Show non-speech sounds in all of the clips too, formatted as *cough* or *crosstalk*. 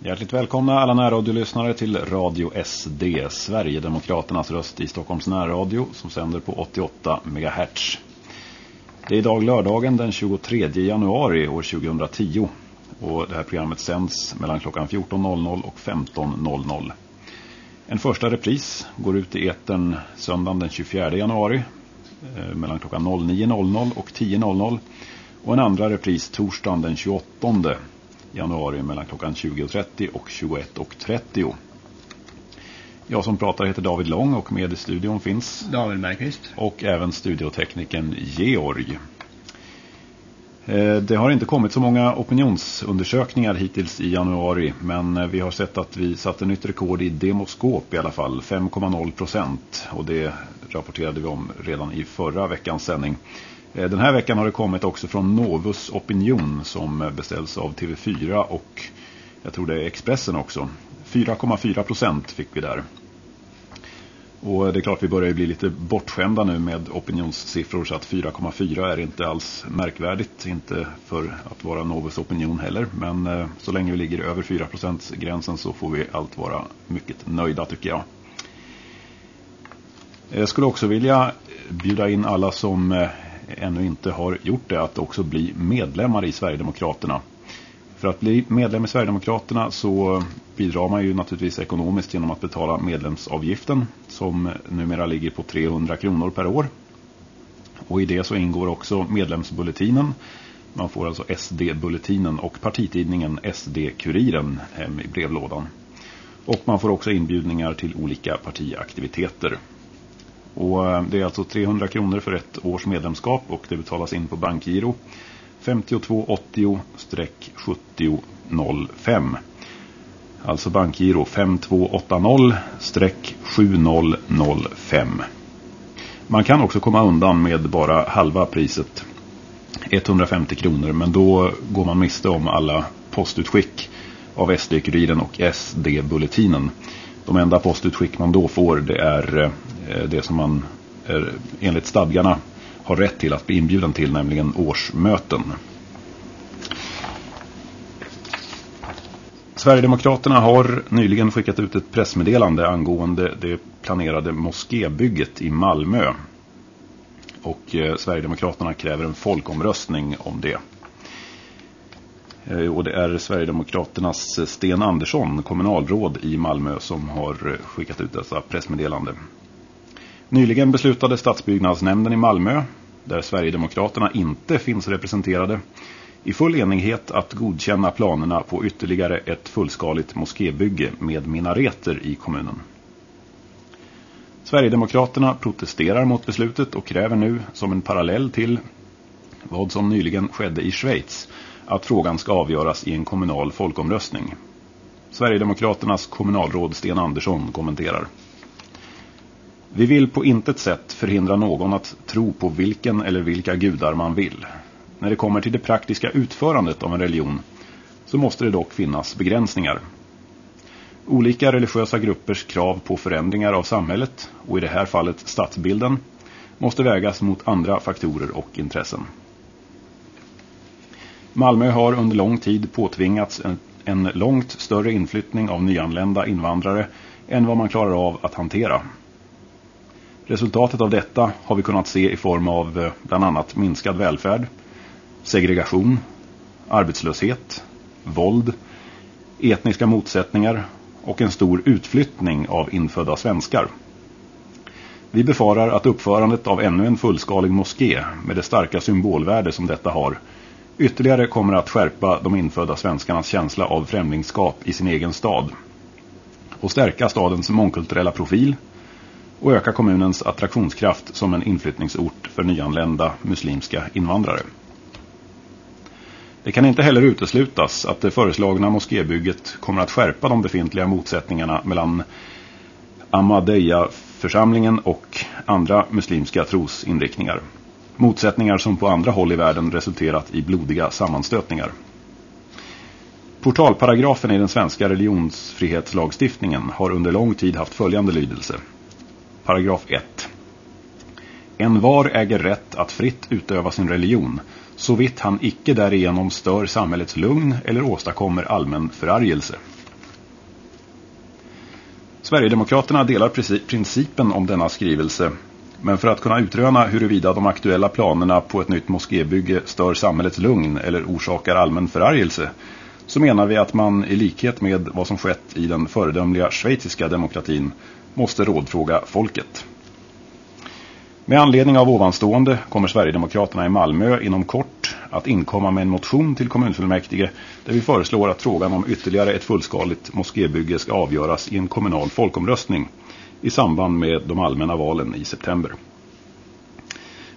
Hjärtligt välkomna alla närradiolyssnare till Radio SD, Sverigedemokraternas röst i Stockholms närradio som sänder på 88 MHz. Det är idag lördagen den 23 januari år 2010 och det här programmet sänds mellan klockan 14.00 och 15.00. En första repris går ut i eten söndagen den 24 januari eh, mellan klockan 09.00 och 10.00 och en andra repris torsdagen den 28 januari mellan klockan 20.30 och 21.30. Jag som pratar heter David Lång och med i studion finns David Bergqvist. Och även studiotekniken Georg. Eh, det har inte kommit så många opinionsundersökningar hittills i januari men eh, vi har sett att vi satte nytt rekord i demoskop i alla fall, 5,0 procent och det rapporterade vi om redan i förra veckans sändning. Eh, den här veckan har det kommit också från Novus Opinion som eh, beställs av TV4 och jag tror det är Expressen också. 4,4 procent fick vi där. Och eh, det är klart vi börjar bli lite bortskämda nu med opinionssiffror så att 4,4 är inte alls märkvärdigt. Inte för att vara Novus opinion heller. Men så länge vi ligger över 4% gränsen så får vi allt vara mycket nöjda tycker jag. Jag skulle också vilja bjuda in alla som ännu inte har gjort det att också bli medlemmar i Sverigedemokraterna. För att bli medlem i Sverigedemokraterna så bidrar man ju naturligtvis ekonomiskt genom att betala medlemsavgiften som numera ligger på 300 kronor per år. Och i det så ingår också medlemsbulletinen. Man får alltså SD-bulletinen och partitidningen SD-kuriren hem i brevlådan. Och man får också inbjudningar till olika partiaktiviteter. Och eh, det är alltså 300 kronor för ett års medlemskap och det betalas in på bankgiro 5280-7005. Alltså bankgiro 5280-7005. Man kan också komma undan med bara halva priset. 150 kronor men då går man miste om alla postutskick av SD-kuriren och SD-bulletinen. De enda postutskick man då får det är eh, Eh, det som man är, enligt stadgarna har rätt till att bli inbjuden till, nämligen årsmöten. Sverigedemokraterna har nyligen skickat ut ett pressmeddelande angående det planerade moskébygget i Malmö. Och eh, Sverigedemokraterna kräver en folkomröstning om det. Eh, och det är Sverigedemokraternas Sten Andersson, kommunalråd i Malmö, som har eh, skickat ut dessa pressmeddelande. Nyligen beslutade stadsbyggnadsnämnden i Malmö, där Sverigedemokraterna inte finns representerade, i full enighet att godkänna planerna på ytterligare ett fullskaligt moskébygge med minareter i kommunen. Sverigedemokraterna protesterar mot beslutet och kräver nu, som en parallell till vad som nyligen skedde i Schweiz, att frågan ska avgöras i en kommunal folkomröstning. Sverigedemokraternas kommunalråd Sten Andersson kommenterar. Vi vill på intet sätt förhindra någon att tro på vilken eller vilka gudar man vill. När det kommer till det praktiska utförandet av en religion så måste det dock finnas begränsningar. Olika religiösa gruppers krav på förändringar av samhället, och i det här fallet stadsbilden, måste vägas mot andra faktorer och intressen. Malmö har under lång tid påtvingats en, en långt större inflyttning av nyanlända invandrare än vad man klarar av att hantera. Resultatet av detta har vi kunnat se i form av eh, bland annat minskad välfärd, segregation, arbetslöshet, våld, etniska motsättningar och en stor utflyttning av infödda svenskar. Vi befarar att uppförandet av ännu en fullskalig moské med det starka symbolvärde som detta har ytterligare kommer att skärpa de infödda svenskarnas känsla av främlingskap i sin egen stad och stärka stadens mångkulturella profil och öka kommunens attraktionskraft som en inflyttningsort för nyanlända muslimska invandrare. Det kan inte heller uteslutas att det föreslagna moskébygget kommer att skärpa de befintliga motsättningarna mellan Ahmadiyya-församlingen och andra muslimska trosinriktningar. Motsättningar som på andra håll i världen resulterat i blodiga sammanstötningar. Portalparagrafen i den svenska religionsfrihetslagstiftningen har under lång tid haft följande lydelse. Paragraf 1. En var äger rätt att fritt utöva sin religion, såvitt han icke därigenom stör samhällets lugn eller åstadkommer allmän förargelse. Sverigedemokraterna delar principen om denna skrivelse men för att kunna utröna huruvida de aktuella planerna på ett nytt moskébygge stör samhällets lugn eller orsakar allmän förargelse så menar vi att man i likhet med vad som skett i den föredömliga schweiziska demokratin måste rådfråga folket. Med anledning av ovanstående kommer Sverigedemokraterna i Malmö inom kort att inkomma med en motion till kommunfullmäktige där vi föreslår att frågan om ytterligare ett fullskaligt moskébygge ska avgöras i en kommunal folkomröstning i samband med de allmänna valen i september.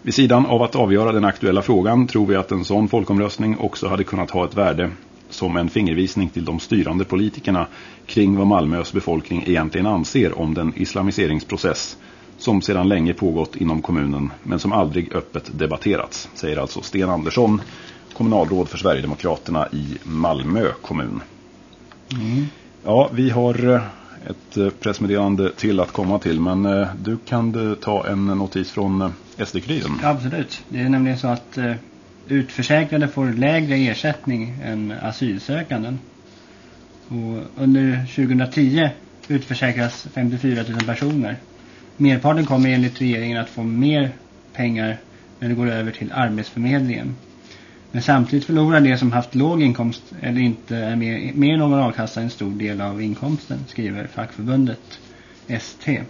Vid sidan av att avgöra den aktuella frågan tror vi att en sån folkomröstning också hade kunnat ha ett värde som en fingervisning till de styrande politikerna kring vad Malmös befolkning egentligen anser om den islamiseringsprocess som sedan länge pågått inom kommunen men som aldrig öppet debatterats, säger alltså Sten Andersson, kommunalråd för Sverigedemokraterna i Malmö kommun. Mm. Ja, vi har eh, ett eh, pressmeddelande till att komma till men eh, du kan ta en notis från SD-kuriren. Absolut, det är nämligen så att utförsäkrade får lägre ersättning än asylsökanden. Och under 2010 utförsäkras 54 000 personer. Merparten kommer enligt regeringen att få mer pengar när det går över till arbetsförmedlingen. Men samtidigt förlorar de som haft låg inkomst eller inte är med, med någon a-kassa en stor del av inkomsten, skriver fackförbundet ST.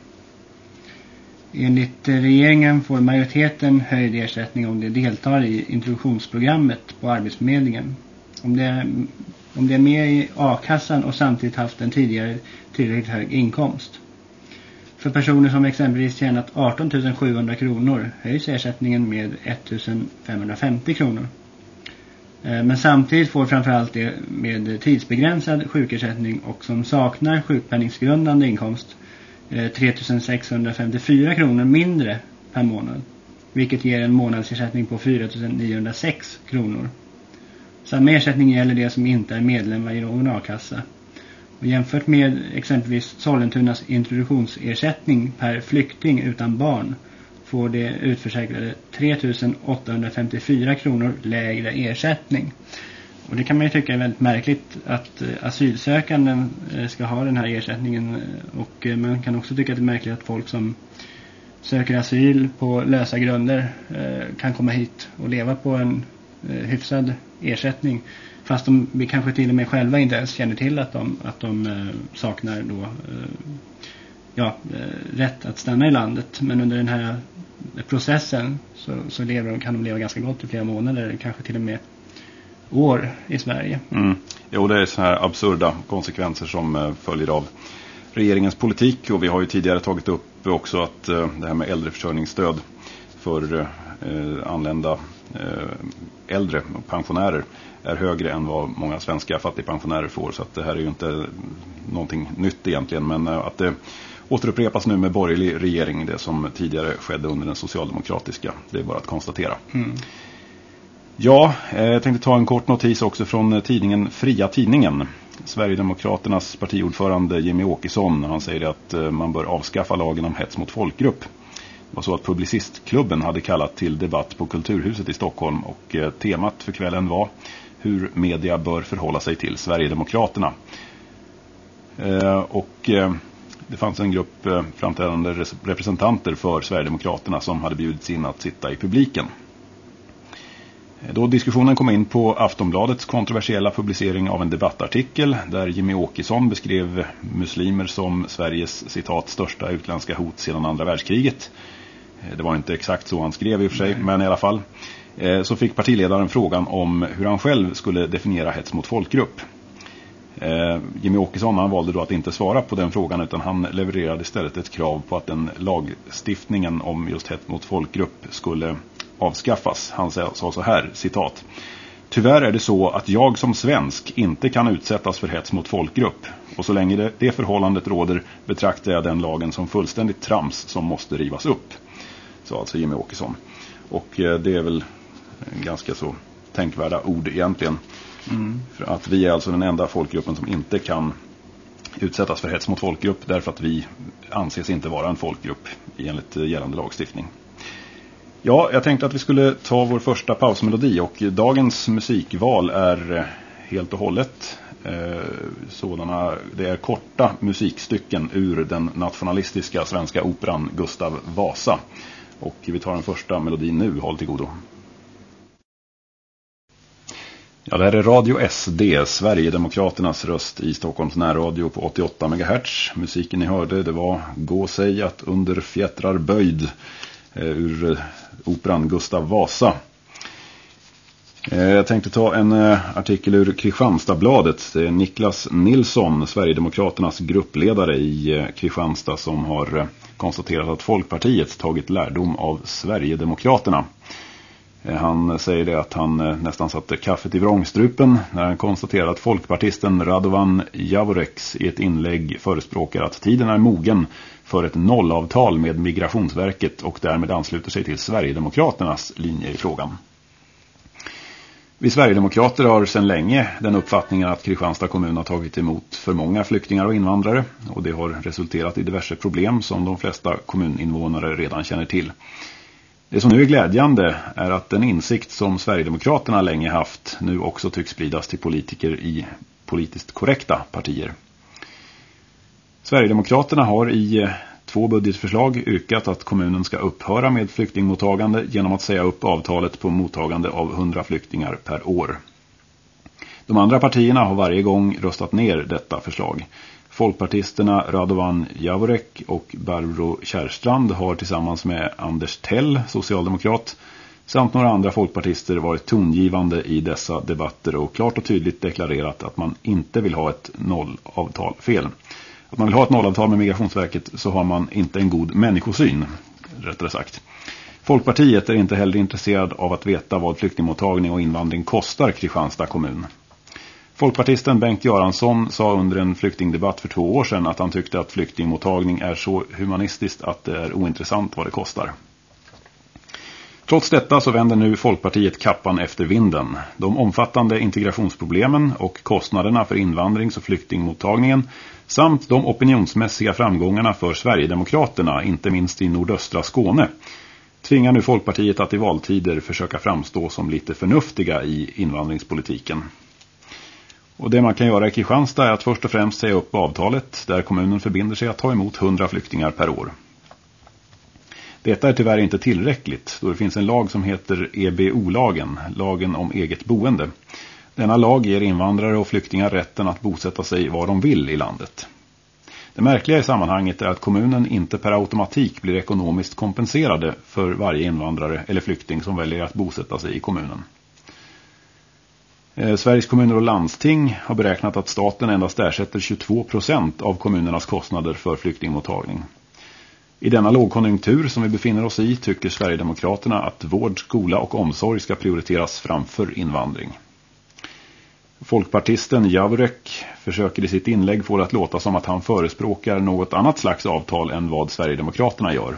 Enligt regeringen får majoriteten höjd ersättning om de deltar i introduktionsprogrammet på Arbetsförmedlingen. Om det, är, om det är med i a-kassan och samtidigt haft en tidigare tillräckligt hög inkomst. För personer som exempelvis tjänat 18 700 kronor höjs ersättningen med 1 550 kronor. Eh, men samtidigt får framförallt det med tidsbegränsad sjukersättning och som saknar sjukpenningsgrundande inkomst Eh, 3654 kronor mindre per månad. Vilket ger en månadsersättning på 4906 kronor. Samma ersättning gäller det som inte är medlemmar i någon a-kassa. Och jämfört med exempelvis Sollentunas introduktionsersättning per flykting utan barn får de utförsäkrade 3854 kronor lägre ersättning. Och det kan man ju tycka är väldigt märkligt att eh, asylsökande asylsökanden ska ha den här ersättningen. Och eh, man kan också tycka att det är märkligt att folk som söker asyl på lösa grunder kan komma hit och leva på en hyfsad ersättning. Fast de vi kanske till och med själva inte ens känner till att de, att de saknar då, ja, rätt att stanna i landet. Men under den här processen så, så lever, kan de leva ganska gott i flera månader, kanske till och med år i Sverige. Mm. Jo, det är så här absurda konsekvenser som uh, följer av regeringens politik och vi har ju tidigare tagit upp också att uh, det här med äldreförsörjningsstöd för uh, anlända äldre pensionärer är högre än vad många svenska fattigpensionärer får så att det här är ju inte någonting nytt egentligen men att det återupprepas nu med borgerlig regering det som tidigare skedde under den socialdemokratiska. Det är bara att konstatera. Mm. Ja, eh, jag tänkte ta en kort notis också från eh, tidningen Fria Tidningen. Sverigedemokraternas partiordförande Jimmy Åkesson han säger att eh, man bör avskaffa lagen om hets mot folkgrupp. Det var så att Publicistklubben hade kallat till debatt på Kulturhuset i Stockholm och temat för kvällen var hur media bör förhålla sig till Sverigedemokraterna. Och det fanns en grupp framträdande representanter för Sverigedemokraterna som hade bjudits in att sitta i publiken. Då diskussionen kom in på Aftonbladets kontroversiella publicering av en debattartikel där Jimmy Åkesson beskrev muslimer som Sveriges citat största utländska hot sedan andra världskriget. Eh, det var inte exakt så han skrev i och för sig, men i alla fall. Eh, så fick partiledaren frågan om hur han själv skulle definiera hets mot folkgrupp. Eh, Jimmy Åkesson han valde då att inte svara på den frågan utan han levererade istället ett krav på att den lagstiftningen om just hets mot folkgrupp skulle avskaffas. Han sa så här, citat. Tyvärr är det så att jag som svensk inte kan utsättas för hets mot folkgrupp. Och så länge det, det förhållandet råder betraktar jag den lagen som fullständigt trams som måste rivas upp. Så alltså Jimmy Åkesson. Och eh, det är väl ganska så tänkvärda ord egentligen. Mm. För att vi är alltså den enda folkgruppen som inte kan utsättas för hets mot folkgrupp därför att vi anses inte vara en folkgrupp enligt gällande lagstiftning. Ja, jag tänkte att vi skulle ta vår första pausmelodi och dagens musikval är eh, helt och hållet eh, sådana, det är korta musikstycken ur den nationalistiska svenska operan Gustav Vasa. Och vi tar den första melodin nu, håll till godo. Ja, det här är Radio SD, Sverigedemokraternas röst i Stockholms närradio på 88 MHz. Musiken ni hörde, det var Gå säg att under fjättrar böjd Eh, ur eh, operan Gustav Vasa. Eh, jag tänkte ta en artikel ur Kristianstadsbladet. Det är Niklas Nilsson, Sverigedemokraternas gruppledare i Kristianstad som har konstaterat att Folkpartiet tagit lärdom av Sverigedemokraterna. Han säger det att han nästan satte kaffet i vrångstrupen när han konstaterade att folkpartisten Radovan Javoreks i ett inlägg förespråkar att tiden är mogen för ett nollavtal med Migrationsverket och därmed ansluter sig till Sverigedemokraternas linje i frågan. Vi Sverigedemokrater har sedan länge den uppfattningen att Kristianstad kommun har tagit emot för många flyktingar och invandrare och det har resulterat i diverse problem som de flesta kommuninvånare redan känner till. Det som nu är glädjande är att den insikt som Sverigedemokraterna länge haft nu också tycks spridas till politiker i politiskt korrekta partier. Sverigedemokraterna har i eh, två budgetförslag yrkat att kommunen ska upphöra med flyktingmottagande genom att säga upp avtalet på mottagande av 100 flyktingar per år. De andra partierna har varje gång röstat ner detta förslag. Folkpartisterna Radovan Javorek och Barbro Kärstrand har tillsammans med Anders Tell, socialdemokrat, samt några andra folkpartister varit tongivande i dessa debatter och klart och tydligt deklarerat att man inte vill ha ett nollavtal fel om man vill ha ett nollavtal med Migrationsverket så har man inte en god människosyn, rättare sagt. Folkpartiet är inte heller intresserad av att veta vad flyktingmottagning och invandring kostar Kristianstad kommun. Folkpartisten Bengt Göransson sa under en flyktingdebatt för två år sedan att han tyckte att flyktingmottagning är så humanistiskt att det är ointressant vad det kostar. Trots detta så vänder nu Folkpartiet kappan efter vinden. De omfattande integrationsproblemen och kostnaderna för invandrings- och flyktingmottagningen samt de opinionsmässiga framgångarna för Sverigedemokraterna, inte minst i nordöstra Skåne, tvingar nu Folkpartiet att i valtider försöka framstå som lite förnuftiga i invandringspolitiken. Och det man kan göra i Kristianstad är att först och främst säga upp avtalet där kommunen förbinder sig att ta emot 100 flyktingar per år. Detta är tyvärr inte tillräckligt då det finns en lag som heter EBO-lagen, lagen om eget boende. Denna lag ger invandrare och flyktingar rätten att bosätta sig var de vill i landet. Det märkliga i sammanhanget är att kommunen inte per automatik blir ekonomiskt kompenserade för varje invandrare eller flykting som väljer att bosätta sig i kommunen. Eh, Sveriges kommuner och landsting har beräknat att staten endast ersätter 22 procent av kommunernas kostnader för flyktingmottagning. I denna lågkonjunktur som vi befinner oss i tycker Sverigedemokraterna att vård, skola och omsorg ska prioriteras framför invandring. Folkpartisten Javrek försöker i sitt inlägg få det att låta som att han förespråkar något annat slags avtal än vad Sverigedemokraterna gör.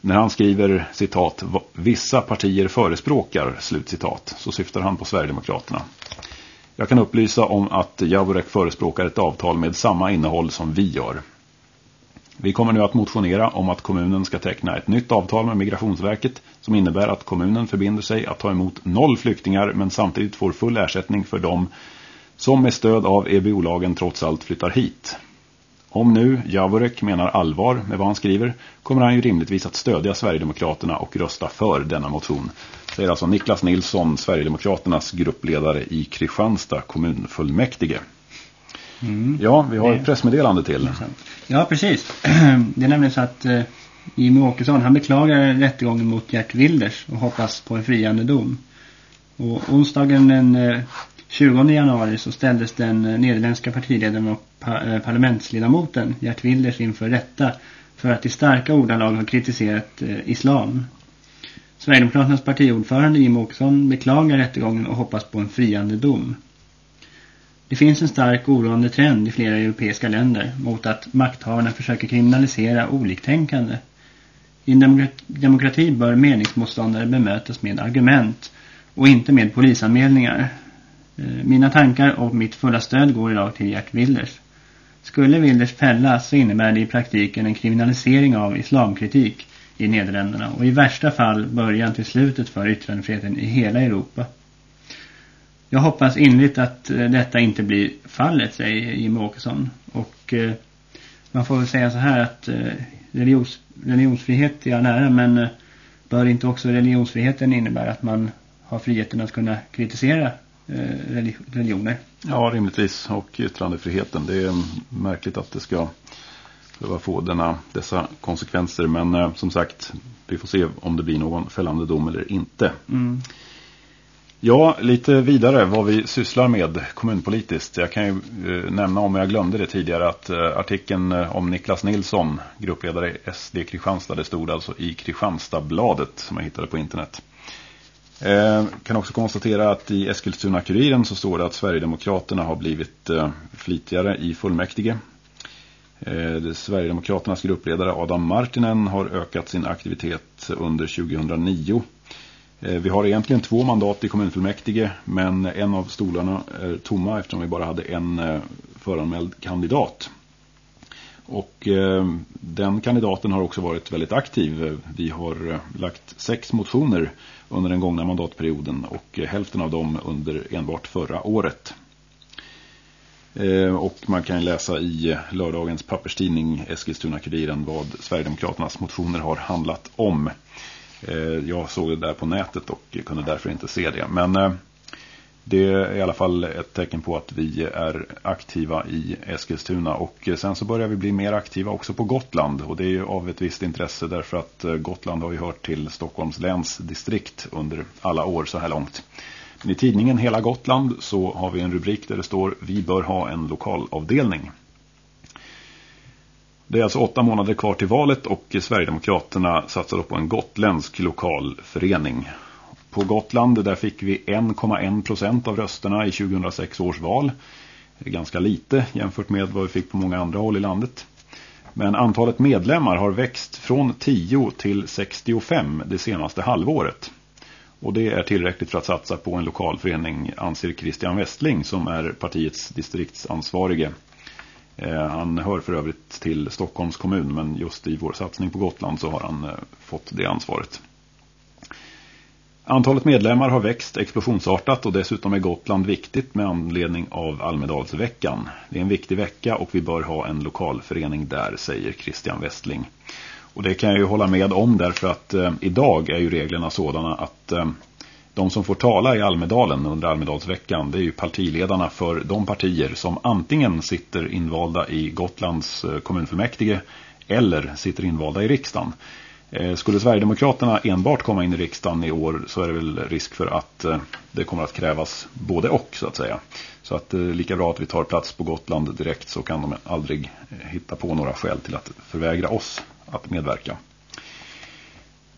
När han skriver citat vissa partier förespråkar slutcitat så syftar han på Sverigedemokraterna. Jag kan upplysa om att Javorek förespråkar ett avtal med samma innehåll som vi gör. Vi kommer nu att motionera om att kommunen ska teckna ett nytt avtal med Migrationsverket som innebär att kommunen förbinder sig att ta emot noll flyktingar men samtidigt får full ersättning för dem som med stöd av EBO-lagen trots allt flyttar hit. Om nu Javorek menar allvar med vad han skriver kommer han ju rimligtvis att stödja Sverigedemokraterna och rösta för denna motion. Säger alltså Niklas Nilsson, Sverigedemokraternas gruppledare i Kristianstad kommunfullmäktige. Mm. Ja, vi har ett pressmeddelande till. Ja, precis. *clears throat* Det är nämligen så att eh, Jimmy Åkesson, han beklagar rättegången mot Gert Wilders och hoppas på en friande dom. Och onsdagen den eh, 20 januari så ställdes den eh, nederländska partiledaren och pa eh, parlamentsledamoten Gert Wilders inför rätta för att i starka ordalag ha kritiserat eh, islam. Sverigedemokraternas partiordförande Jim Åkesson beklagar rättegången och hoppas på en friande dom. Det finns en stark oroande trend i flera europeiska länder mot att makthavarna försöker kriminalisera oliktänkande. I en demokrati bör meningsmotståndare bemötas med argument och inte med polisanmälningar. Eh, mina tankar och mitt fulla stöd går idag till Gert Wilders. Skulle Wilders fällas så innebär det i praktiken en kriminalisering av islamkritik i Nederländerna och i värsta fall början till slutet för yttrandefriheten i hela Europa. Jag hoppas inligt att eh, detta inte blir fallet, säger Jim Åkesson. Och eh, man får väl säga så här att eh, religions, religionsfrihet är nära men eh, bör inte också religionsfriheten innebära att man har friheten att kunna kritisera religioner? Ja, rimligtvis. Och yttrandefriheten. Det är märkligt att det ska behöva få denna, dessa konsekvenser. Men eh, som sagt, vi får se om det blir någon fällande dom eller inte. Mm. Ja, lite vidare vad vi sysslar med kommunpolitiskt. Jag kan ju eh, nämna om jag glömde det tidigare att eh, artikeln eh, om Niklas Nilsson, gruppledare i SD Kristianstad, det stod alltså i Kristianstadsbladet som jag hittade på internet. Eh, kan också konstatera att i Eskilstuna-kuriren så står det att Sverigedemokraterna har blivit eh, flitigare i fullmäktige. Eh, Sverigedemokraternas gruppledare Adam Martinen har ökat sin aktivitet under 2009 Eh, vi har egentligen två mandat i kommunfullmäktige men en av stolarna är tomma eftersom vi bara hade en eh, föranmäld kandidat. Och eh, den kandidaten har också varit väldigt aktiv. Vi har lagt sex motioner under den gångna mandatperioden och hälften av dem under enbart förra året. Och man kan läsa i lördagens papperstidning Eskilstuna-kuriren vad Sverigedemokraternas motioner har handlat om. Eh, jag såg det där på nätet och kunde därför inte se det. Men eh, det är i alla fall ett tecken på att vi är aktiva i Eskilstuna och eh, sen så börjar vi bli mer aktiva också på Gotland och det är ju av ett visst intresse därför att Gotland har ju hört till Stockholms läns distrikt under alla år så här långt. Men I tidningen Hela Gotland så har vi en rubrik där det står Vi bör ha en lokalavdelning. Det är alltså åtta månader kvar till valet och Sverigedemokraterna satsar på en gotländsk lokalförening. På Gotland där fick vi 1,1 procent av rösterna i 2006 års val. Ganska lite jämfört med vad vi fick på många andra håll i landet. Men antalet medlemmar har växt från 10 till 65 det senaste halvåret. Och det är tillräckligt för att satsa på en lokalförening anser Christian Westling som är partiets distriktsansvarige. Eh, han hör för övrigt till Stockholms kommun men just i vår satsning på Gotland så har han eh, fått det ansvaret. Antalet medlemmar har växt explosionsartat och dessutom är Gotland viktigt med anledning av Almedalsveckan. Det är en viktig vecka och vi bör ha en lokalförening där, säger Christian Westling. Och det kan jag ju hålla med om därför att eh, idag är ju reglerna sådana att eh, de som får tala i Almedalen under Almedalsveckan det är ju partiledarna för de partier som antingen sitter invalda i Gotlands eh, kommunfullmäktige eller sitter invalda i riksdagen. Eh, skulle Sverigedemokraterna enbart komma in i riksdagen i år så är det väl risk för att eh, det kommer att krävas både och så att säga. Så att lika bra att vi tar plats på Gotland direkt så kan de aldrig hitta på några skäl till att förvägra oss att medverka.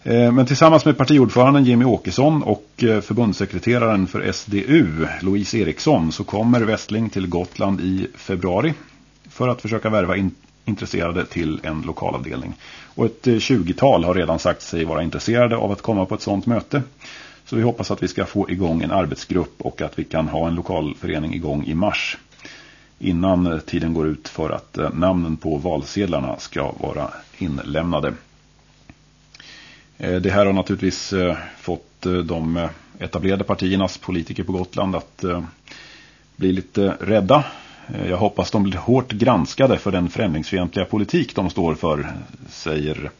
Eh, men tillsammans med partiordföranden Jimmy Åkesson och eh, förbundssekreteraren för SDU, Louise Eriksson, så kommer Westling till Gotland i februari för att försöka värva in intresserade till en lokalavdelning. Och ett eh, 20-tal har redan sagt sig vara intresserade av att komma på ett sådant möte. Så vi hoppas att vi ska få igång en arbetsgrupp och att vi kan ha en lokalförening igång i mars. Innan tiden går ut för att namnen på valsedlarna ska vara inlämnade. Eh, det här har naturligtvis eh, fått eh, de etablerade partiernas politiker på Gotland att bli lite rädda. Jag hoppas de blir hårt granskade för den främlingsfientliga politik de står för, säger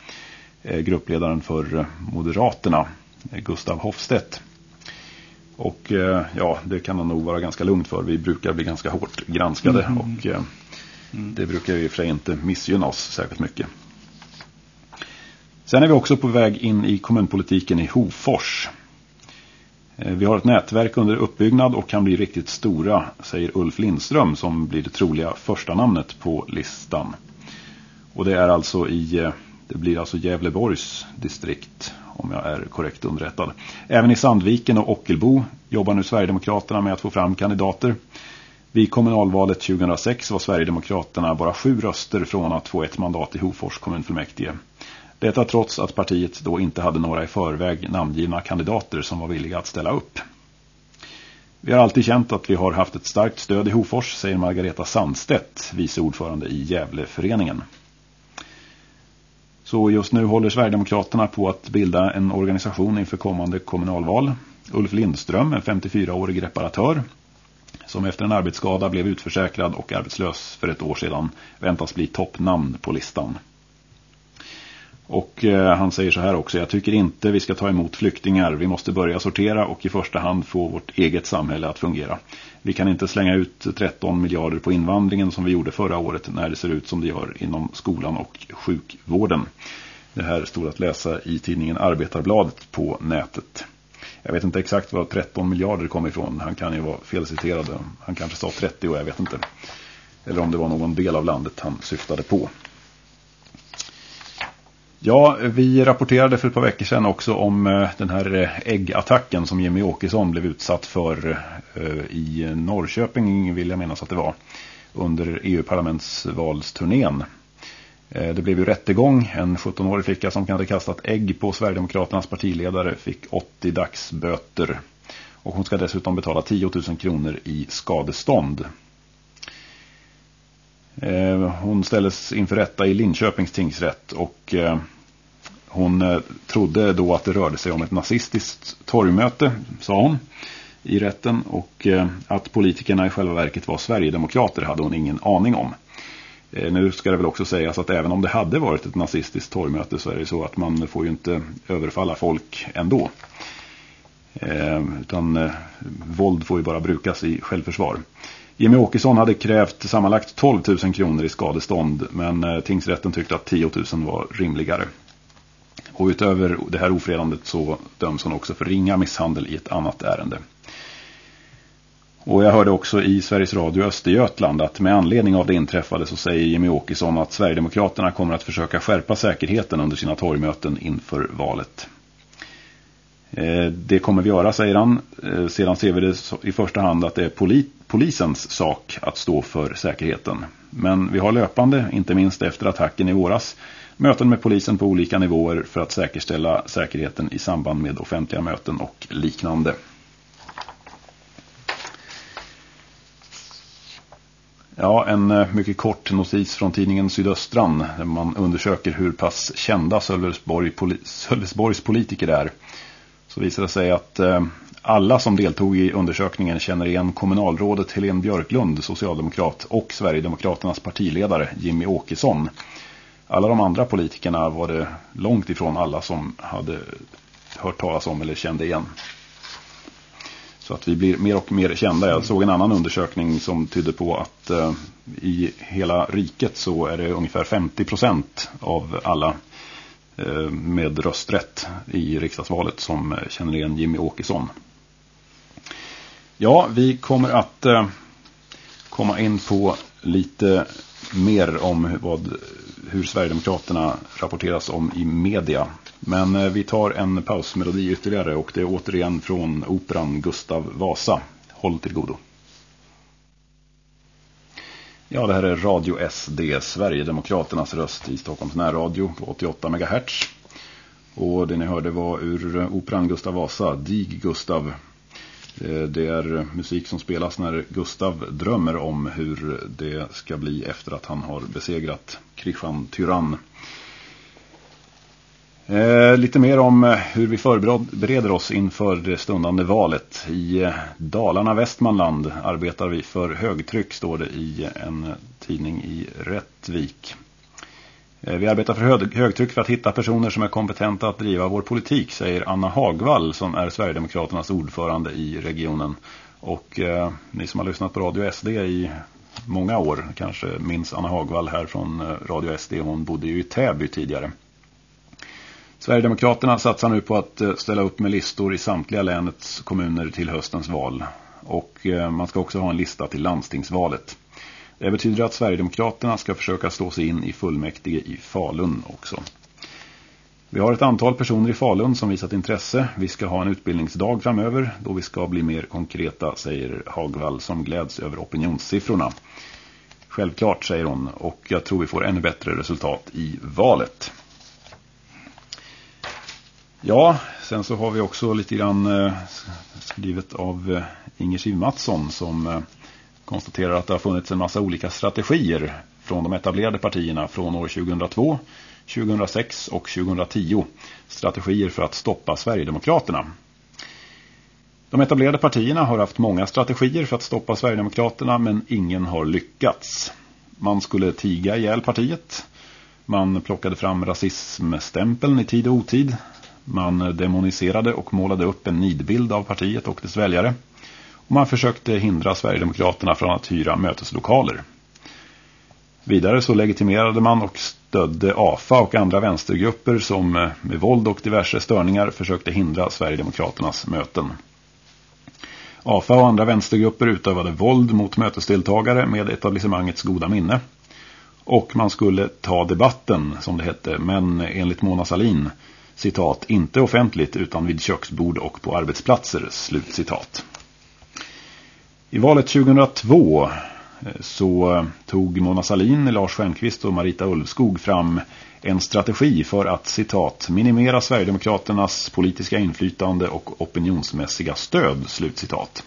gruppledaren för Moderaterna, Gustav Hofstedt. Och ja, det kan man nog vara ganska lugnt för. Vi brukar bli ganska hårt granskade mm. och mm. det brukar ju för sig inte missgynna oss särskilt mycket. Sen är vi också på väg in i kommunpolitiken i Hofors. Eh, vi har ett nätverk under uppbyggnad och kan bli riktigt stora, säger Ulf Lindström som blir det troliga första namnet på listan. Och det är alltså i eh, det blir alltså Gävleborgs distrikt om jag är korrekt underrättad. Även i Sandviken och Ockelbo jobbar nu Sverigedemokraterna med att få fram kandidater. Vid kommunalvalet 2006 var Sverigedemokraterna bara sju röster från att få ett mandat i Hofors kommunfullmäktige. Detta trots att partiet då inte hade några i förväg namngivna kandidater som var villiga att ställa upp. Vi har alltid känt att vi har haft ett starkt stöd i Hofors, säger Margareta Sandstedt, vice ordförande i Gävleföreningen. Så just nu håller Sverigedemokraterna på att bilda en organisation inför kommande kommunalval. Ulf Lindström, en 54-årig reparatör, som efter en arbetsskada blev utförsäkrad och arbetslös för ett år sedan, väntas bli toppnamn på listan. Och eh, han säger så här också, jag tycker inte vi ska ta emot flyktingar. Vi måste börja sortera och i första hand få vårt eget samhälle att fungera. Vi kan inte slänga ut 13 miljarder på invandringen som vi gjorde förra året när det ser ut som det gör inom skolan och sjukvården. Det här stod att läsa i tidningen Arbetarbladet på nätet. Jag vet inte exakt var 13 miljarder kommer ifrån. Han kan ju vara felciterad. Han kanske sa 30 och jag vet inte. Eller om det var någon del av landet han syftade på. Ja, vi rapporterade för ett par veckor sedan också om eh, den här eh, äggattacken som Jimmy Åkesson blev utsatt för eh, i Norrköping vill jag menas att det var under EU-parlamentsvalsturnén. Det blev ju rättegång. En 17-årig flicka som hade kastat ägg på Sverigedemokraternas partiledare fick 80 dagsböter. Och hon ska dessutom betala 10 000 kronor i skadestånd. Hon ställdes inför rätta i Linköpings tingsrätt och hon eh, trodde då att det rörde sig om ett nazistiskt torgmöte, sa hon i rätten. Och eh, att politikerna i själva verket var Sverigedemokrater hade hon ingen aning om. Eh, nu ska det väl också sägas att även om det hade varit ett nazistiskt torgmöte så är det så att man får ju inte överfalla folk ändå. Utan våld får ju bara brukas i självförsvar. Jimmy Åkesson hade krävt sammanlagt 12 000 kronor i skadestånd men tingsrätten tyckte att 10 000 var rimligare. Och utöver det här ofredandet så döms hon också för ringa misshandel i ett annat ärende. Och jag hörde också i Sveriges Radio Östergötland att med anledning av det inträffade så säger Jimmy Åkesson att Sverigedemokraterna kommer att försöka skärpa säkerheten under sina torgmöten inför valet. Eh, det kommer vi göra, säger han. Eh, sedan ser vi det i första hand att det är polisens sak att stå för säkerheten. Men vi har löpande, inte minst efter attacken i våras, möten med polisen på olika nivåer för att säkerställa säkerheten i samband med offentliga möten och liknande. Ja, en eh, mycket kort notis från tidningen Sydöstran där man undersöker hur pass kända Sölvesborg, Sölvesborgs politiker är. Så visar det sig att eh, alla som deltog i undersökningen känner igen kommunalrådet Helene Björklund, socialdemokrat, och Sverigedemokraternas partiledare Jimmy Åkesson alla de andra politikerna var det långt ifrån alla som hade hört talas om eller kände igen. Så att vi blir mer och mer kända. Jag såg en annan undersökning som tydde på att eh, i hela riket så är det ungefär 50 procent av alla eh, med rösträtt i riksdagsvalet som känner igen Jimmy Åkesson. Ja, vi kommer att eh, komma in på lite mer om vad hur Sverigedemokraterna rapporteras om i media. Men eh, vi tar en pausmelodi ytterligare och det är återigen från operan Gustav Vasa. Håll till godo. Ja, det här är Radio SD, Sverigedemokraternas röst i Stockholms närradio på 88 MHz. Och det ni hörde var ur operan Gustav Vasa, Dig Gustav Eh, det är musik som spelas när Gustav drömmer om hur det ska bli efter att han har besegrat Krishan Tyrann. Eh, lite mer om eh, hur vi förbereder oss inför det stundande valet. I Dalarna, Västmanland arbetar vi för högtryck står det i en tidning i Rättvik. Eh, vi arbetar för högtryck för att hitta personer som är kompetenta att driva vår politik, säger Anna Hagvall som är Sverigedemokraternas ordförande i regionen. Och eh, ni som har lyssnat på Radio SD i många år kanske minns Anna Hagvall här från eh, Radio SD. Hon bodde ju i Täby tidigare. Sverigedemokraterna satsar nu på att eh, ställa upp med listor i samtliga länets kommuner till höstens val. Och man ska också ha en lista till landstingsvalet. Det betyder att Sverigedemokraterna ska försöka slå sig in i fullmäktige i Falun också. Vi har ett antal personer i Falun som visat intresse. Vi ska ha en utbildningsdag framöver då vi ska bli mer konkreta, säger Hagvall som gläds över opinionssiffrorna. Självklart, säger hon, och jag tror vi får ännu bättre resultat i valet. Ja, sen så har vi också lite grann eh, skrivet av eh, Inger Siv Mattsson som eh, konstaterar att det har funnits en massa olika strategier från de etablerade partierna från år 2002, 2006 och 2010 strategier för att stoppa Sverigedemokraterna. De etablerade partierna har haft många strategier för att stoppa Sverigedemokraterna men ingen har lyckats. Man skulle tiga ihjäl partiet. Man plockade fram rasismstämpeln i tid och otid. Man demoniserade och målade upp en nidbild av partiet och dess väljare. Och man försökte hindra Sverigedemokraterna från att hyra möteslokaler. Vidare så legitimerade man och stödde AFA och andra vänstergrupper som eh, med våld och diverse störningar försökte hindra Sverigedemokraternas möten. AFA och andra vänstergrupper utövade våld mot mötesdeltagare med etablissemangets goda minne. Och man skulle ta debatten, som det hette, men enligt Mona Salin, citat, inte offentligt utan vid köksbord och på arbetsplatser, slut citat. I valet 2002 eh, så eh, tog Mona Salin, Lars Stjernkvist och Marita Ulvskog fram en strategi för att, citat, minimera Sverigedemokraternas politiska inflytande och opinionsmässiga stöd, slutcitat.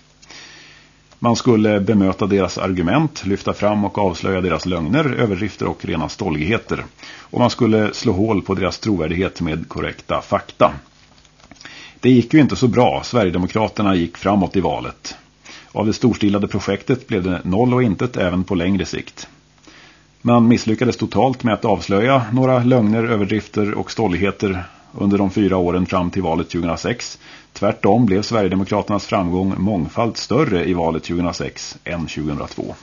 Man skulle bemöta deras argument, lyfta fram och avslöja deras lögner, överdrifter och rena stolligheter. Och man skulle slå hål på deras trovärdighet med korrekta fakta. Det gick ju inte så bra. Sverigedemokraterna gick framåt i valet. Av det storstilade projektet blev det noll och intet även på längre sikt. Man misslyckades totalt med att avslöja några lögner, överdrifter och stolligheter under de fyra åren fram till valet 2006. Tvärtom blev Sverigedemokraternas framgång mångfalt större i valet 2006 än 2002.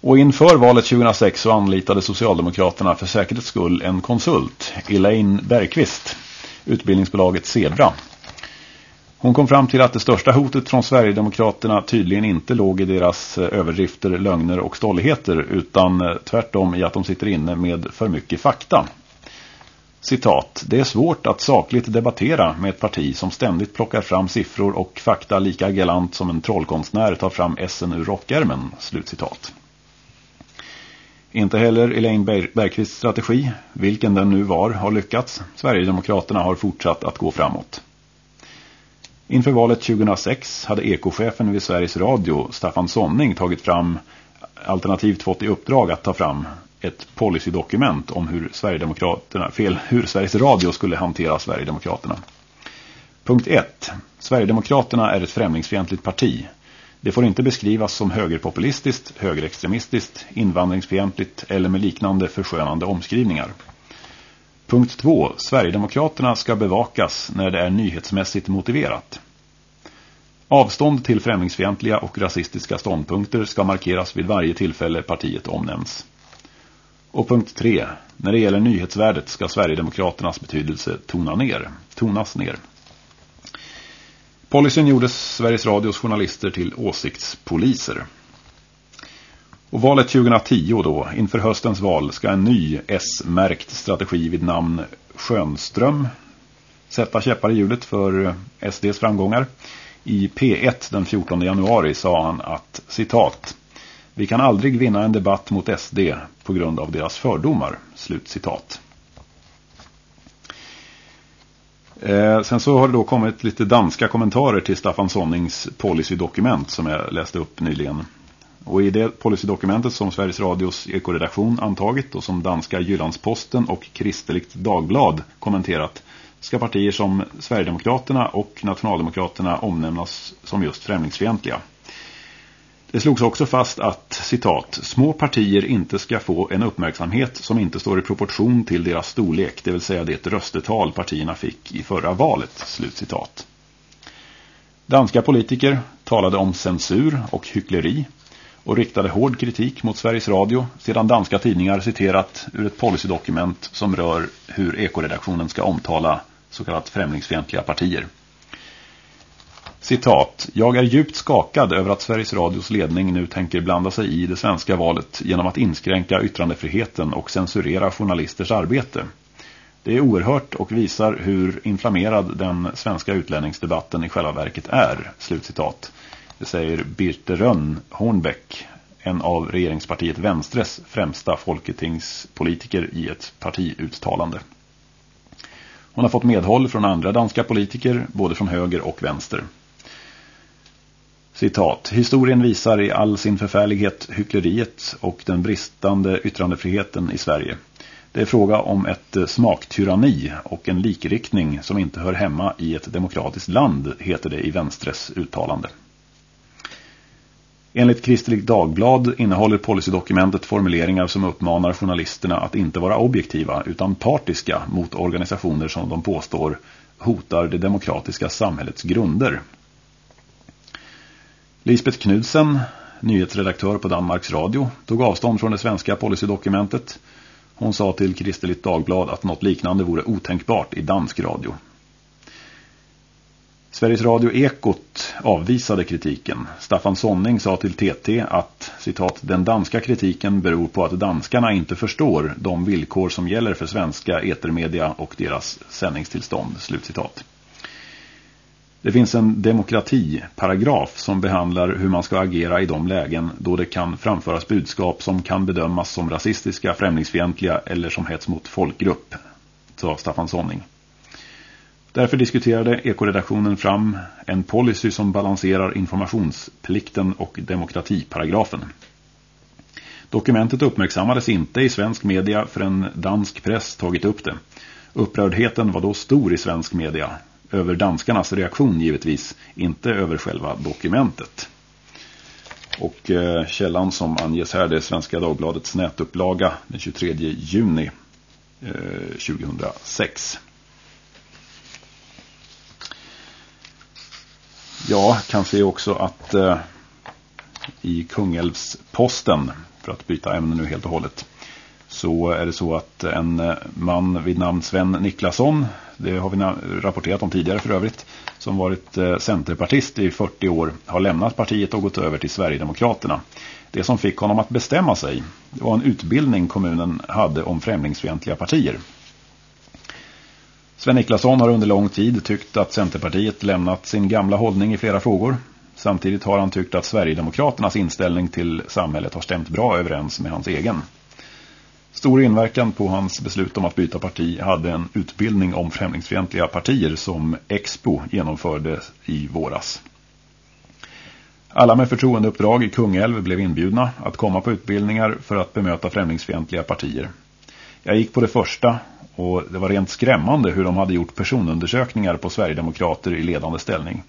Och inför valet 2006 så anlitade Socialdemokraterna för säkerhets skull en konsult, Elaine Bergqvist, utbildningsbolaget Zebra. Hon kom fram till att det största hotet från Sverigedemokraterna tydligen inte låg i deras eh, överdrifter, lögner och stolligheter utan eh, tvärtom i att de sitter inne med för mycket fakta. Citat, det är svårt att sakligt debattera med ett parti som ständigt plockar fram siffror och fakta lika galant som en trollkonstnär tar fram essen ur rockärmen. Slutcitat. Inte heller Elaine Bergqvists strategi, vilken den nu var, har lyckats. Sverigedemokraterna har fortsatt att gå framåt. Inför valet 2006 hade ekochefen vid Sveriges Radio, Staffan Sonning, tagit fram alternativt fått i uppdrag att ta fram ett policydokument om hur Sverigedemokraterna, fel, hur Sveriges Radio skulle hantera Sverigedemokraterna. Punkt 1. Sverigedemokraterna är ett främlingsfientligt parti. Det får inte beskrivas som högerpopulistiskt, högerextremistiskt, invandringsfientligt eller med liknande förskönande omskrivningar. Punkt 2. Sverigedemokraterna ska bevakas när det är nyhetsmässigt motiverat. Avstånd till främlingsfientliga och rasistiska ståndpunkter ska markeras vid varje tillfälle partiet omnämns. Och punkt 3. När det gäller nyhetsvärdet ska Sverigedemokraternas betydelse tona ner, tonas ner. Policyn gjordes Sveriges Radios journalister till åsiktspoliser. Och valet 2010 då, inför höstens val, ska en ny S-märkt strategi vid namn Skönström sätta käppar i hjulet för SDs framgångar. I P1 den 14 januari sa han att, citat, vi kan aldrig vinna en debatt mot SD på grund av deras fördomar, slut citat. Eh, sen så har det då kommit lite danska kommentarer till Staffan Sonnings policydokument som jag läste upp nyligen. Och i det policydokumentet som Sveriges Radios ekoredaktion antagit och som danska Jyllandsposten och Kristeligt Dagblad kommenterat ska partier som Sverigedemokraterna och Nationaldemokraterna omnämnas som just främlingsfientliga. Det slogs också fast att, citat, små partier inte ska få en uppmärksamhet som inte står i proportion till deras storlek, det vill säga det röstetal partierna fick i förra valet, slutcitat. Danska politiker talade om censur och hyckleri och riktade hård kritik mot Sveriges Radio sedan danska tidningar citerat ur ett policydokument som rör hur ekoredaktionen ska omtala så kallat främlingsfientliga partier. Citat, jag är djupt skakad över att Sveriges Radios ledning nu tänker blanda sig i det svenska valet genom att inskränka yttrandefriheten och censurera journalisters arbete. Det är oerhört och visar hur inflammerad den svenska utlänningsdebatten i själva verket är, slutcitat. Det säger Birte Rönn Hornbäck, en av regeringspartiet Vänstres främsta folketingspolitiker i ett partiuttalande. Hon har fått medhåll från andra danska politiker, både från höger och vänster. Citat. Historien visar i all sin förfärlighet hyckleriet och den bristande yttrandefriheten i Sverige. Det är fråga om ett eh, smaktyranni och en likriktning som inte hör hemma i ett demokratiskt land, heter det i Vänstres uttalande. Enligt Kristeligt Dagblad innehåller policydokumentet formuleringar som uppmanar journalisterna att inte vara objektiva utan partiska mot organisationer som de påstår hotar det demokratiska samhällets grunder. Lisbeth Knudsen, nyhetsredaktör på Danmarks Radio, tog avstånd från det svenska policydokumentet. Hon sa till Kristeligt Dagblad att något liknande vore otänkbart i dansk radio. Sveriges Radio Ekot avvisade kritiken. Staffan Sonning sa till TT att citat, den danska kritiken beror på att danskarna inte förstår de villkor som gäller för svenska etermedia och deras sändningstillstånd. Slutcitat. Det finns en demokratiparagraf som behandlar hur man ska agera i de lägen då det kan framföras budskap som kan bedömas som rasistiska, främlingsfientliga eller som hets mot folkgrupp, sa Staffan Sonning. Därför diskuterade ekoredaktionen fram en policy som balanserar informationsplikten och demokratiparagrafen. Dokumentet uppmärksammades inte i svensk media för en dansk press tagit upp det. Upprördheten var då stor i svensk media. Över danskarnas reaktion givetvis, inte över själva dokumentet. Och eh, källan som anges här det är Svenska Dagbladets nätupplaga den 23 juni eh, 2006. Ja, kan se också att eh, i Kungälvsposten, för att byta ämne nu helt och hållet, så är det så att en eh, man vid namn Sven Niklasson, det har vi rapporterat om tidigare för övrigt, som varit eh, centerpartist i 40 år, har lämnat partiet och gått över till Sverigedemokraterna. Det som fick honom att bestämma sig var en utbildning kommunen hade om främlingsfientliga partier. Sven Niklasson har under lång tid tyckt att Centerpartiet lämnat sin gamla hållning i flera frågor. Samtidigt har han tyckt att Sverigedemokraternas inställning till samhället har stämt bra överens med hans egen. Stor inverkan på hans beslut om att byta parti hade en utbildning om främlingsfientliga partier som Expo genomförde i våras. Alla med förtroendeuppdrag i Kungälv blev inbjudna att komma på utbildningar för att bemöta främlingsfientliga partier. Jag gick på det första och det var rent skrämmande hur de hade gjort personundersökningar på Sverigedemokrater i ledande ställning.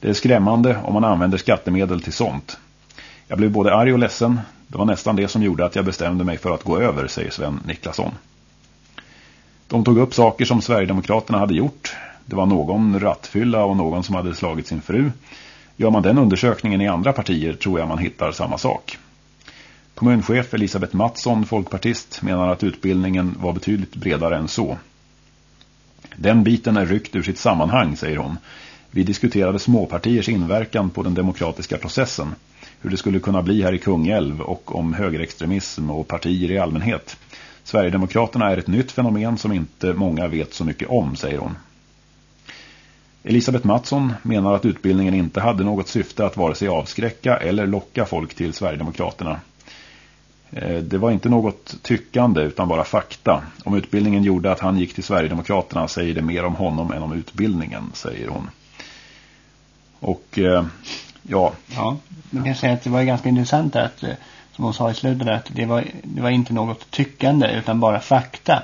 Det är skrämmande om man använder skattemedel till sånt. Jag blev både arg och ledsen. Det var nästan det som gjorde att jag bestämde mig för att gå över, säger Sven Niklasson. De tog upp saker som Sverigedemokraterna hade gjort. Det var någon rattfylla och någon som hade slagit sin fru. Gör man den undersökningen i andra partier tror jag man hittar samma sak. Kommunchef Elisabeth Mattsson, folkpartist, menar att utbildningen var betydligt bredare än så. Den biten är ryckt ur sitt sammanhang, säger hon. Vi diskuterade småpartiers inverkan på den demokratiska processen, hur det skulle kunna bli här i Kungälv och om högerextremism och partier i allmänhet. Sverigedemokraterna är ett nytt fenomen som inte många vet så mycket om, säger hon. Elisabeth Mattsson menar att utbildningen inte hade något syfte att vare sig avskräcka eller locka folk till Sverigedemokraterna. Eh, det var inte något tyckande utan bara fakta. Om utbildningen gjorde att han gick till Sverigedemokraterna säger det mer om honom än om utbildningen, säger hon. Och eh, ja. Ja, man kan säga att det var ganska intressant att, eh, som hon sa i slutet, att det var, det var inte något tyckande utan bara fakta.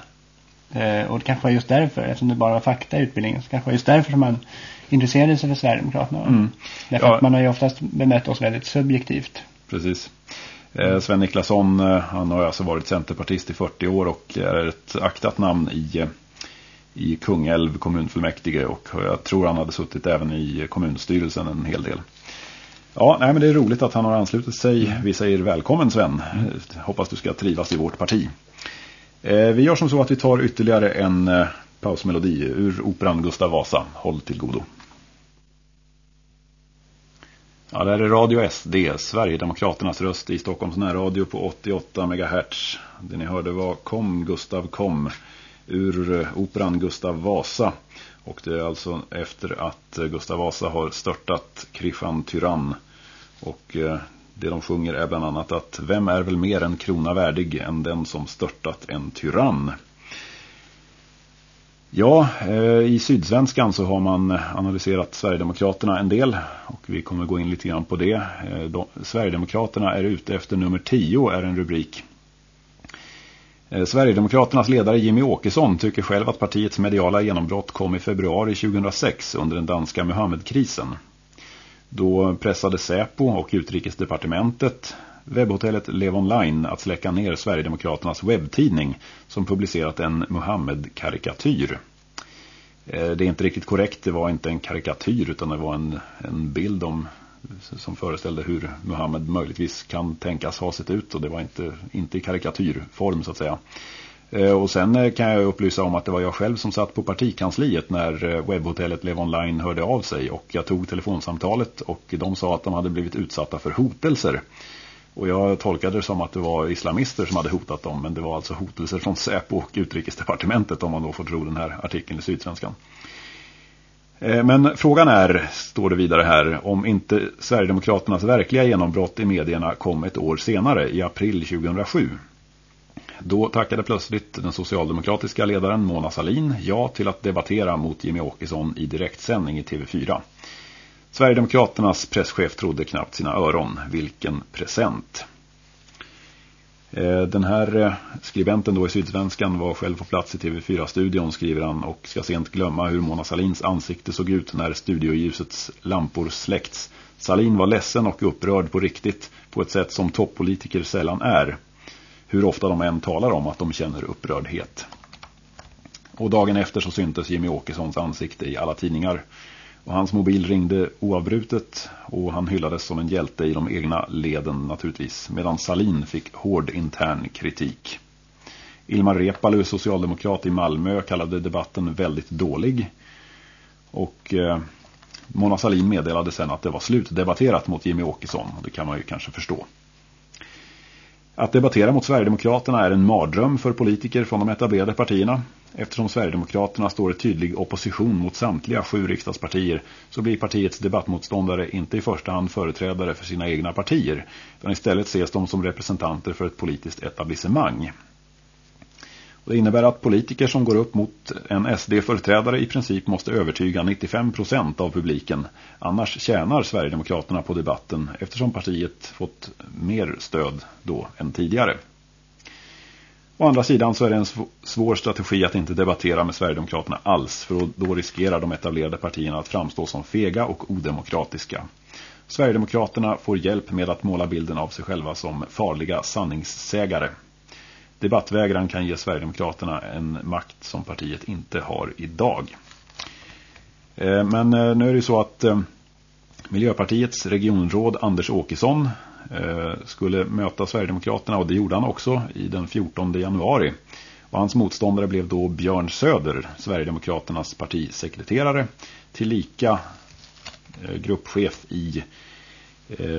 och det kanske var just därför, eftersom det bara var fakta i utbildningen, så kanske var just därför som man intresserade sig för Sverigedemokraterna. Mm. Därför ja. att man har ju oftast bemött oss väldigt subjektivt. Precis. Eh, Sven Niklasson, eh, han har alltså varit centerpartist i 40 år och är ett aktat namn i, eh, i Kungälv kommunfullmäktige och jag tror han hade suttit även i kommunstyrelsen en hel del. Ja, nej, men det är roligt att han har anslutit sig. Vi säger välkommen Sven. Hoppas du ska trivas i vårt parti. Vi gör som så att vi tar ytterligare en pausmelodi ur operan Gustav Vasa. Håll till godo. Ja, det här är Radio SD, Sverigedemokraternas röst i Stockholms närradio på 88 MHz. Det ni hörde var Kom Gustav Kom ur eh, operan Gustav Vasa. Och det är alltså efter att Gustav Vasa har störtat Kristian Tyrann. Och eh, det de sjunger är bland annat att vem är väl mer en krona värdig än den som störtat en tyrann? Ja, eh, i Sydsvenskan så har man analyserat Sverigedemokraterna en del och vi kommer gå in lite grann på det. Eh, Sverigedemokraterna är ute efter nummer 10 är en rubrik. Eh, Sverigedemokraternas ledare Jimmy Åkesson tycker själv att partiets mediala genombrott kom i februari 2006 under den danska Muhammedkrisen. Då pressade Säpo och utrikesdepartementet webbhotellet Lev Online att släcka ner Sverigedemokraternas webbtidning som publicerat en Mohammed-karikatyr. Eh, det är inte riktigt korrekt, det var inte en karikatyr utan det var en, en bild om, som föreställde hur Muhammed möjligtvis kan tänkas ha sett ut och det var inte, inte i karikatyrform så att säga. Eh, och sen eh, kan jag upplysa om att det var jag själv som satt på partikansliet när webbhotellet Lev Online hörde av sig och jag tog telefonsamtalet och de sa att de hade blivit utsatta för hotelser. Och jag tolkade det som att det var islamister som hade hotat dem. Men det var alltså hotelser från Säpo och utrikesdepartementet om man då får tro den här artikeln i Sydsvenskan. Eh, men frågan är, står det vidare här, om inte Sverigedemokraternas verkliga genombrott i medierna kom ett år senare, i april 2007. Då tackade plötsligt den socialdemokratiska ledaren Mona Salin ja till att debattera mot Jimmy Åkesson i direktsändning i TV4. Sverigedemokraternas presschef trodde knappt sina öron. Vilken present. Eh, den här eh, skribenten då i Sydsvenskan var själv på plats i TV4-studion skriver han och ska sent glömma hur Mona Salins ansikte såg ut när studioljusets lampor släckts. Salin var ledsen och upprörd på riktigt på ett sätt som toppolitiker sällan är. Hur ofta de än talar om att de känner upprördhet. Och dagen efter så syntes Jimmy Åkessons ansikte i alla tidningar. Och hans mobil ringde oavbrutet och han hyllades som en hjälte i de egna leden naturligtvis. Medan Salin fick hård intern kritik. Ilmar Repalu, socialdemokrat i Malmö, kallade debatten väldigt dålig. Och eh, Mona Salin meddelade sen att det var slutdebatterat mot Jimmy Åkesson. Och det kan man ju kanske förstå. Att debattera mot Sverigedemokraterna är en mardröm för politiker från de etablerade partierna. Eftersom Sverigedemokraterna står i tydlig opposition mot samtliga sju riksdagspartier så blir partiets debattmotståndare inte i första hand företrädare för sina egna partier utan istället ses de som representanter för ett politiskt etablissemang. Och det innebär att politiker som går upp mot en SD-företrädare i princip måste övertyga 95% av publiken. Annars tjänar Sverigedemokraterna på debatten eftersom partiet fått mer stöd då än tidigare. Å andra sidan så är det en svår strategi att inte debattera med Sverigedemokraterna alls för då riskerar de etablerade partierna att framstå som fega och odemokratiska. Sverigedemokraterna får hjälp med att måla bilden av sig själva som farliga sanningssägare. Debattvägran kan ge Sverigedemokraterna en makt som partiet inte har idag. Eh, men eh, nu är det så att eh, Miljöpartiets regionråd Anders Åkesson skulle möta Sverigedemokraterna och det gjorde han också i den 14 januari. Och hans motståndare blev då Björn Söder, Sverigedemokraternas partisekreterare, tillika gruppchef i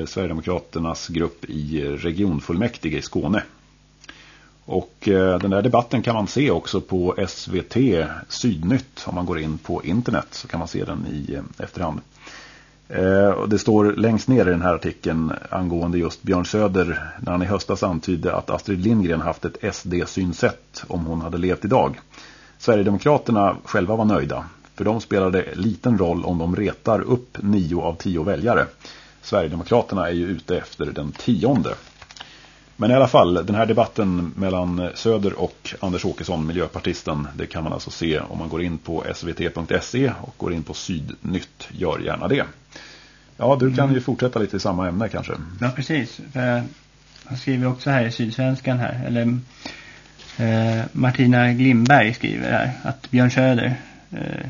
Sverigedemokraternas grupp i regionfullmäktige i Skåne. Och eh, den där debatten kan man se också på SVT Sydnytt. Om man går in på internet så kan man se den i eh, efterhand. Eh, och det står längst ner i den här artikeln angående just Björn Söder när han i höstas antydde att Astrid Lindgren haft ett SD-synsätt om hon hade levt idag. Sverigedemokraterna själva var nöjda. För de spelade liten roll om de retar upp nio av tio väljare. Sverigedemokraterna är ju ute efter den tionde. Men i alla fall, den här debatten mellan Söder och Anders Åkesson, miljöpartisten, det kan man alltså se om man går in på svt.se och går in på Sydnytt. Gör gärna det. Ja, du kan mm. ju fortsätta lite i samma ämne kanske. Ja, precis. Han skriver också här i Sydsvenskan här, eller eh, Martina Glimberg skriver här, att Björn Söder, eh,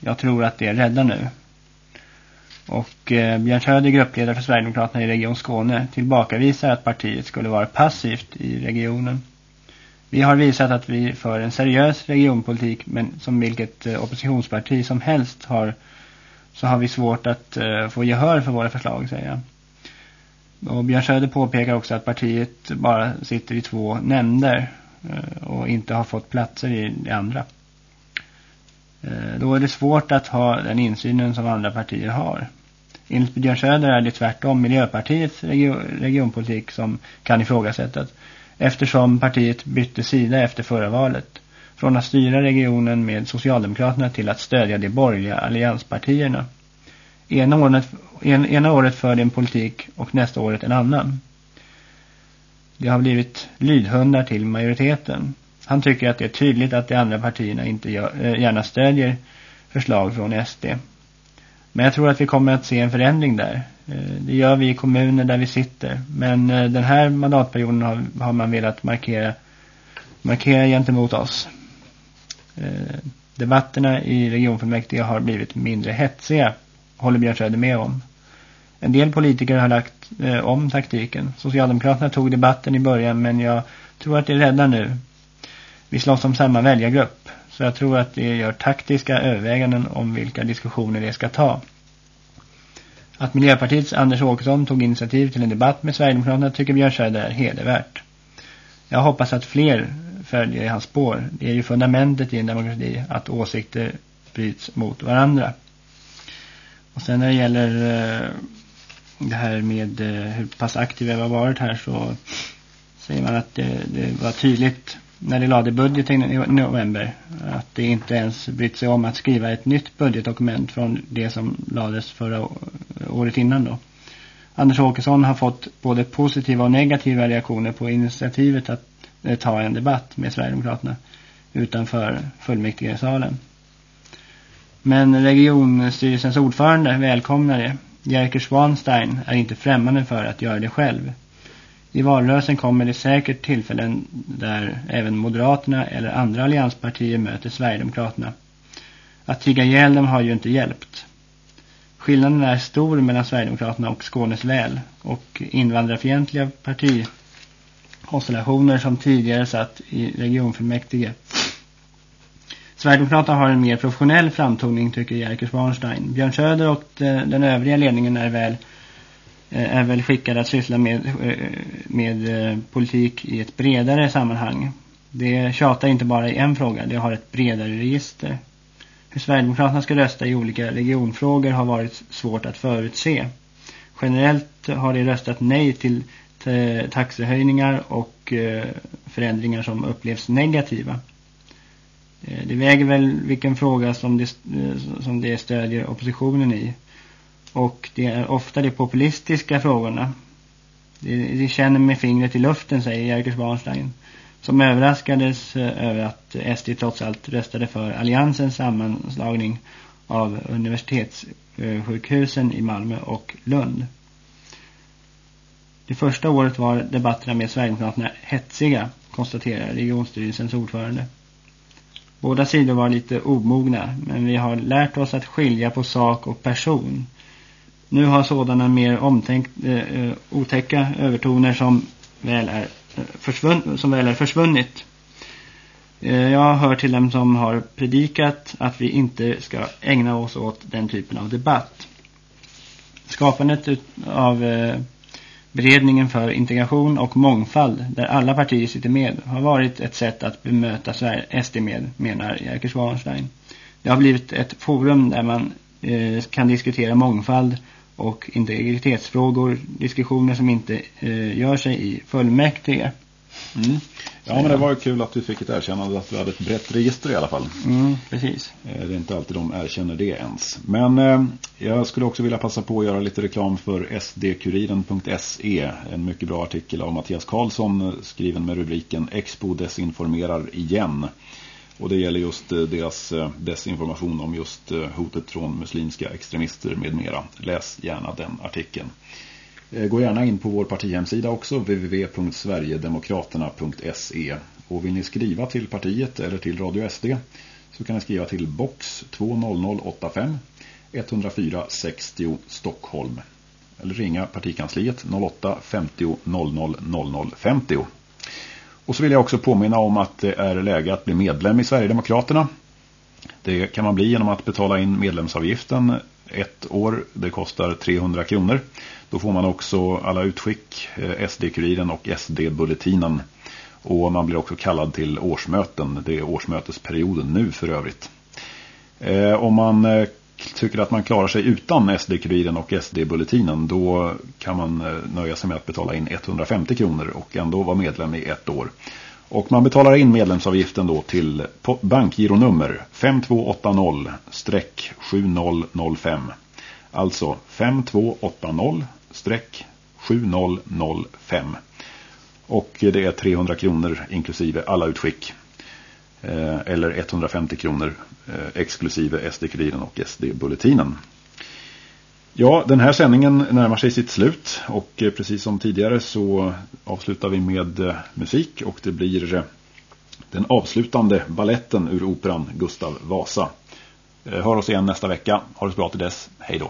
jag tror att det är rädda nu. Och eh, Björn Söder, gruppledare för Sverigedemokraterna i Region Skåne, tillbakavisar att partiet skulle vara passivt i regionen. Vi har visat att vi för en seriös regionpolitik men som vilket eh, oppositionsparti som helst har så har vi svårt att eh, få gehör för våra förslag, säger jag. Och Björn Söder påpekar också att partiet bara sitter i två nämnder eh, och inte har fått platser i det andra. Eh, då är det svårt att ha den insynen som andra partier har. Enligt Björn Söder är det tvärtom Miljöpartiets region, regionpolitik som kan ifrågasättas eftersom partiet bytte sida efter förra valet. från att styra regionen med Socialdemokraterna till att stödja de borgerliga allianspartierna. Ena året, en, ena året för en politik och nästa året en annan. De har blivit lydhundar till majoriteten. Han tycker att det är tydligt att de andra partierna inte gör, eh, gärna stödjer förslag från SD. Men jag tror att vi kommer att se en förändring där. Eh, det gör vi i kommuner där vi sitter. Men eh, den här mandatperioden har, har man velat markera, markera gentemot oss. Eh, debatterna i regionfullmäktige har blivit mindre hetsiga, håller Björn Söder med om. En del politiker har lagt eh, om taktiken. Socialdemokraterna tog debatten i början men jag tror att det är rädda nu. Vi slåss om samma väljargrupp. Så jag tror att det gör taktiska överväganden om vilka diskussioner det ska ta. Att Miljöpartiets Anders Åkesson tog initiativ till en debatt med Sverigedemokraterna tycker Björn Söder är hedervärt. Jag hoppas att fler följer i hans spår. Det är ju fundamentet i en demokrati att åsikter bryts mot varandra. Och sen när det gäller eh, det här med eh, hur pass aktiva vi har varit här så säger man att det, det var tydligt när de lade budgeten i november att det inte ens brytt sig om att skriva ett nytt budgetdokument från det som lades förra året innan då. Anders Åkesson har fått både positiva och negativa reaktioner på initiativet att eh, ta en debatt med Sverigedemokraterna utanför fullmäktigesalen. Men regionstyrelsens ordförande välkomnar det. Jerker Swanstein är inte främmande för att göra det själv. I valrörelsen kommer det säkert tillfällen där även Moderaterna eller andra allianspartier möter Sverigedemokraterna. Att tiga ihjäl dem har ju inte hjälpt. Skillnaden är stor mellan Sverigedemokraterna och Skånes väl och invandrarfientliga partikonstellationer som tidigare satt i regionfullmäktige. Sverigedemokraterna har en mer professionell framtoning tycker Jerker Swanstein. Björn Söder och eh, den övriga ledningen är väl Eh, är väl skickade att syssla med, eh, med eh, politik i ett bredare sammanhang. Det tjatar inte bara i en fråga, det har ett bredare register. Hur Sverigedemokraterna ska rösta i olika regionfrågor har varit svårt att förutse. Generellt har de röstat nej till taxehöjningar och förändringar som upplevs negativa. Det väger väl vilken fråga som det, som det stödjer oppositionen i. Och det är ofta de populistiska frågorna. De, de känner med fingret i luften, säger Jerker Svanstein. Som överraskades eh, över att SD trots allt röstade för alliansens sammanslagning av universitetssjukhusen i Malmö och Lund. Det första året var debatterna med Sverigedemokraterna hetsiga, konstaterar regionstyrelsens ordförande. Båda sidor var lite omogna, men vi har lärt oss att skilja på sak och person- nu har sådana mer omtänkt, eh, eh otäcka övertoner som väl är, eh, försvunn, som väl är försvunnit. Eh, jag hör till dem som har predikat att vi inte ska ägna oss åt den typen av debatt. Skapandet av eh, beredningen för integration och mångfald där alla partier sitter med har varit ett sätt att bemöta Sverige, SD med, menar Jerker Svanstein. Det har blivit ett forum där man eh, kan diskutera mångfald och integritetsfrågor, diskussioner som inte eh, gör sig i fullmäktige. Mm. Ja, men det var ju kul att du fick ett erkännande att du hade ett brett register i alla fall. Mm, precis. Eh, det är inte alltid de erkänner det ens. Men eh, jag skulle också vilja passa på att göra lite reklam för sdkuriren.se. En mycket bra artikel av Mattias Karlsson eh, skriven med rubriken Expo desinformerar igen. Och det gäller just eh, deras eh, desinformation om just eh, hotet från muslimska extremister med mera. Läs gärna den artikeln. Gå gärna in på vår partihemsida också, www.sverigedemokraterna.se. Och vill ni skriva till partiet eller till Radio SD så kan ni skriva till box 20085 104 60 Stockholm. Eller ringa partikansliet 08 50 00 00 50. Och så vill jag också påminna om att det är läge att bli medlem i Sverigedemokraterna. Det kan man bli genom att betala in medlemsavgiften ett år. Det kostar 300 kronor. Då får man också alla utskick, eh, SD-kuriren och SD-bulletinen. Och man blir också kallad till årsmöten. Det är årsmötesperioden nu för övrigt. Eh, om man eh, tycker att man klarar sig utan SD-kuriren och SD-bulletinen då kan man eh, nöja sig med att betala in 150 kronor och ändå vara medlem i ett år. Och man betalar in medlemsavgiften då till bankgironummer 5280-7005. Alltså 5280-7005. Och det är 300 kronor inklusive alla utskick. Eh, eller 150 kronor eh, exklusive SD-kuriren och SD-bulletinen. Ja, den här sändningen närmar sig sitt slut och eh, precis som tidigare så avslutar vi med musik och det blir den avslutande balletten ur operan Gustav Vasa. Hör oss igen nästa vecka. Ha det så bra till dess. Hej då.